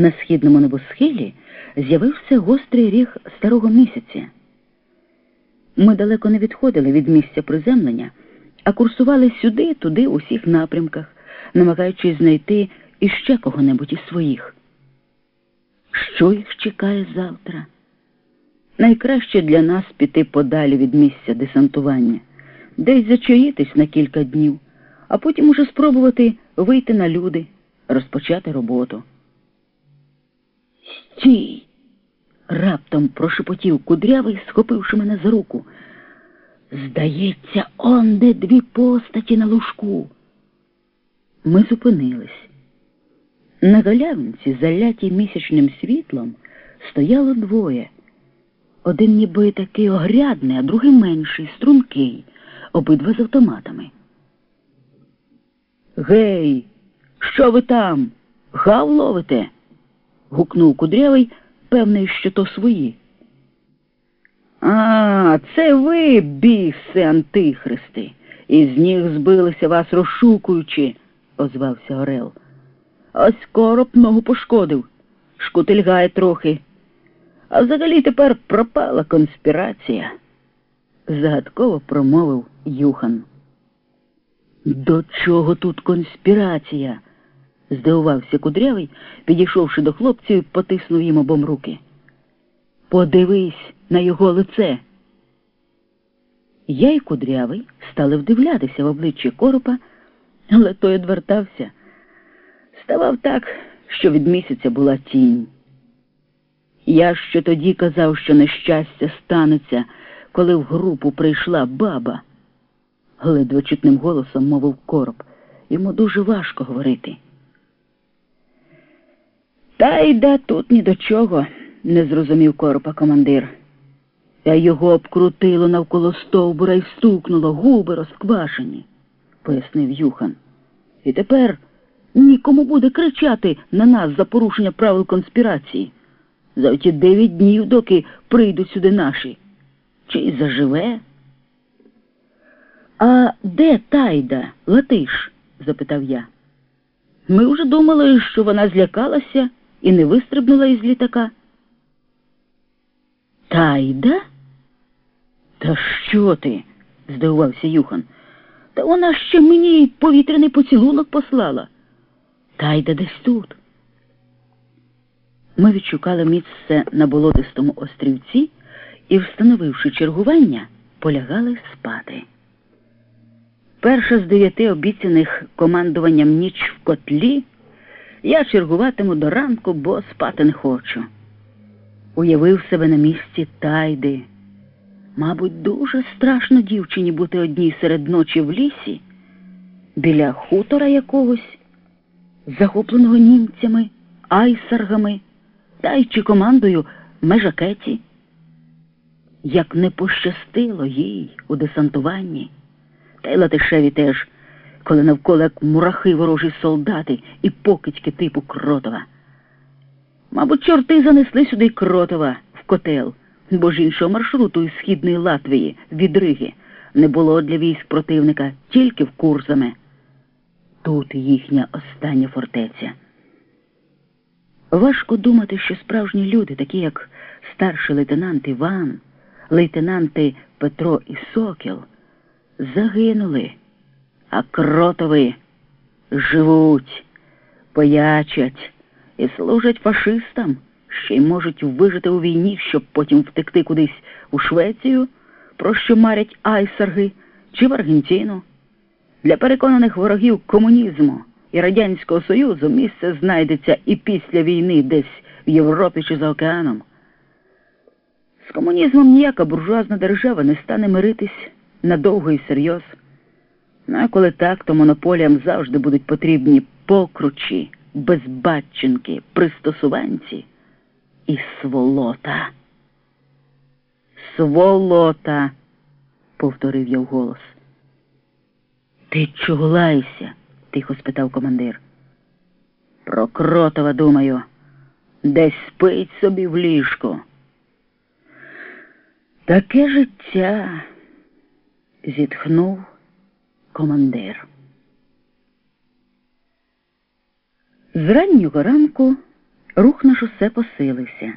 На східному небосхилі з'явився гострий ріг старого місяця. Ми далеко не відходили від місця приземлення, а курсували сюди, туди, у всіх напрямках, намагаючись знайти іще кого-небудь із своїх. Що їх чекає завтра? Найкраще для нас піти подалі від місця десантування, десь зачаїтись на кілька днів, а потім уже спробувати вийти на люди, розпочати роботу. Стій! раптом прошепотів кудрявий, схопивши мене за руку. Здається, он де дві постаті на лужку. Ми зупинились. На галявинці, залятій місячним світлом, стояло двоє. Один ніби такий огрядний, а другий менший, стрункий, обидва з автоматами. Гей, що ви там? Гав ловите? Гукнув кудрявий, певний, що то свої. А, це ви, біси антихристи, із ніг збилися вас розшукуючи, озвався Орел. Ось короб ногу пошкодив, шкутильгає трохи. А взагалі тепер пропала конспірація, загадково промовив Юхан. До чого тут конспірація? Здивувався кудрявий, підійшовши до хлопців і потиснув їм обом руки. Подивись на його лице. Я й кудрявий стали вдивлятися в обличчя коропа, але той одвертався. Ставав так, що від місяця була тінь. Я ще тоді казав, що нещастя станеться, коли в групу прийшла баба, ледве чутним голосом мовив короб. Йому дуже важко говорити. Та йде тут ні до чого, не зрозумів коропа командир. А його обкрутило навколо стовбура і стукнуло, губи розквашені, пояснив Юхан. І тепер нікому буде кричати на нас за порушення правил конспірації. За ті дев'ять днів, доки прийдуть сюди наші. Чи заживе? А де тайда, Латиш? запитав я. Ми вже думали, що вона злякалася і не вистрибнула із літака. Тайда? Та що ти? здивувався Юхан. Та вона ще мені повітряний поцілунок послала. Тайда десь тут. Ми відшукали місце на болотистому острівці і, встановивши чергування, полягали спати. Перша з дев'яти обіцяних командуванням ніч в котлі я чергуватиму до ранку, бо спати не хочу. Уявив себе на місці тайди. Мабуть, дуже страшно дівчині бути одній серед ночі в лісі, біля хутора якогось, захопленого німцями, айсаргами та й чи командою межакеті. Як не пощастило їй у десантуванні, та й Латишеві теж, коли навколо як мурахи ворожі солдати і покидьки типу кротова. Мабуть, чорти занесли сюди кротова в котел, бо ж іншого маршруту із східної Латвії від Риги не було для військ противника тільки в Курзаме. Тут їхня остання фортеця. Важко думати, що справжні люди, такі як старший лейтенант Іван, лейтенанти Петро і Сокіл, загинули, а кротови живуть, поячать і служать фашистам, ще й можуть вижити у війні, щоб потім втекти кудись у Швецію, про що марять айсарги чи в Аргентину. Для переконаних ворогів комунізму і Радянського Союзу місце знайдеться і після війни десь в Європі чи за океаном. З комунізмом ніяка буржуазна держава не стане миритись надовго і серйоз. Ну, а коли так, то монополіям завжди будуть потрібні покручі, безбатченки, пристосуванці і сволота. Сволота, повторив я вголос. Ти чого тихо спитав командир. Про кротова думаю, десь спить собі в ліжку. Таке життя, зітхнув командир. З раннього ранку Рух на шосе посилився.